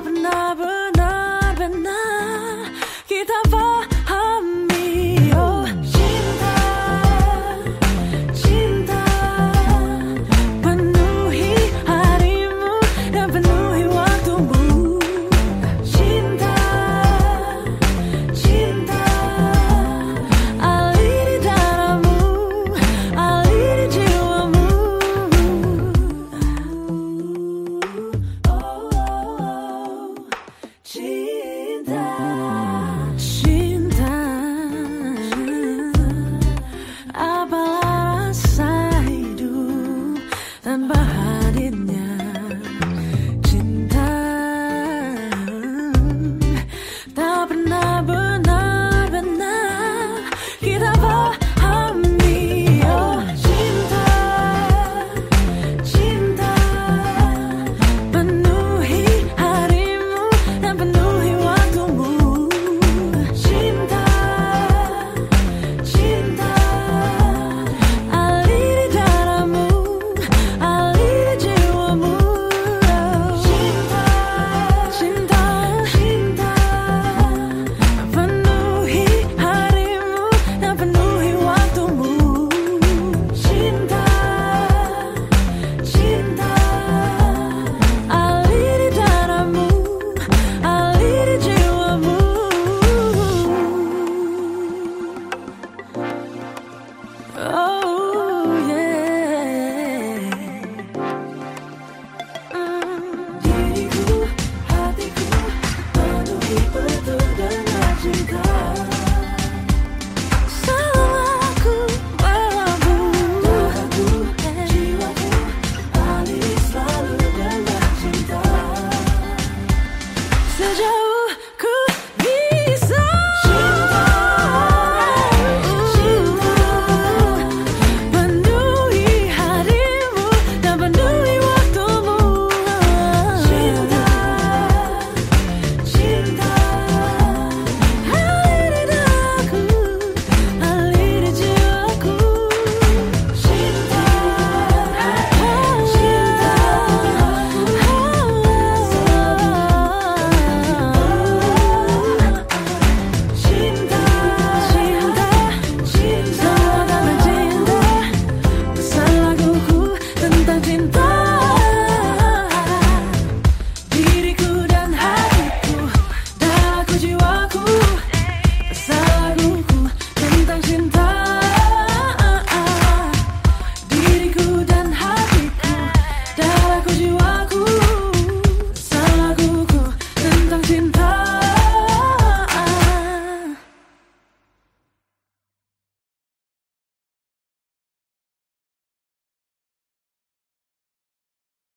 Abnaba. stand.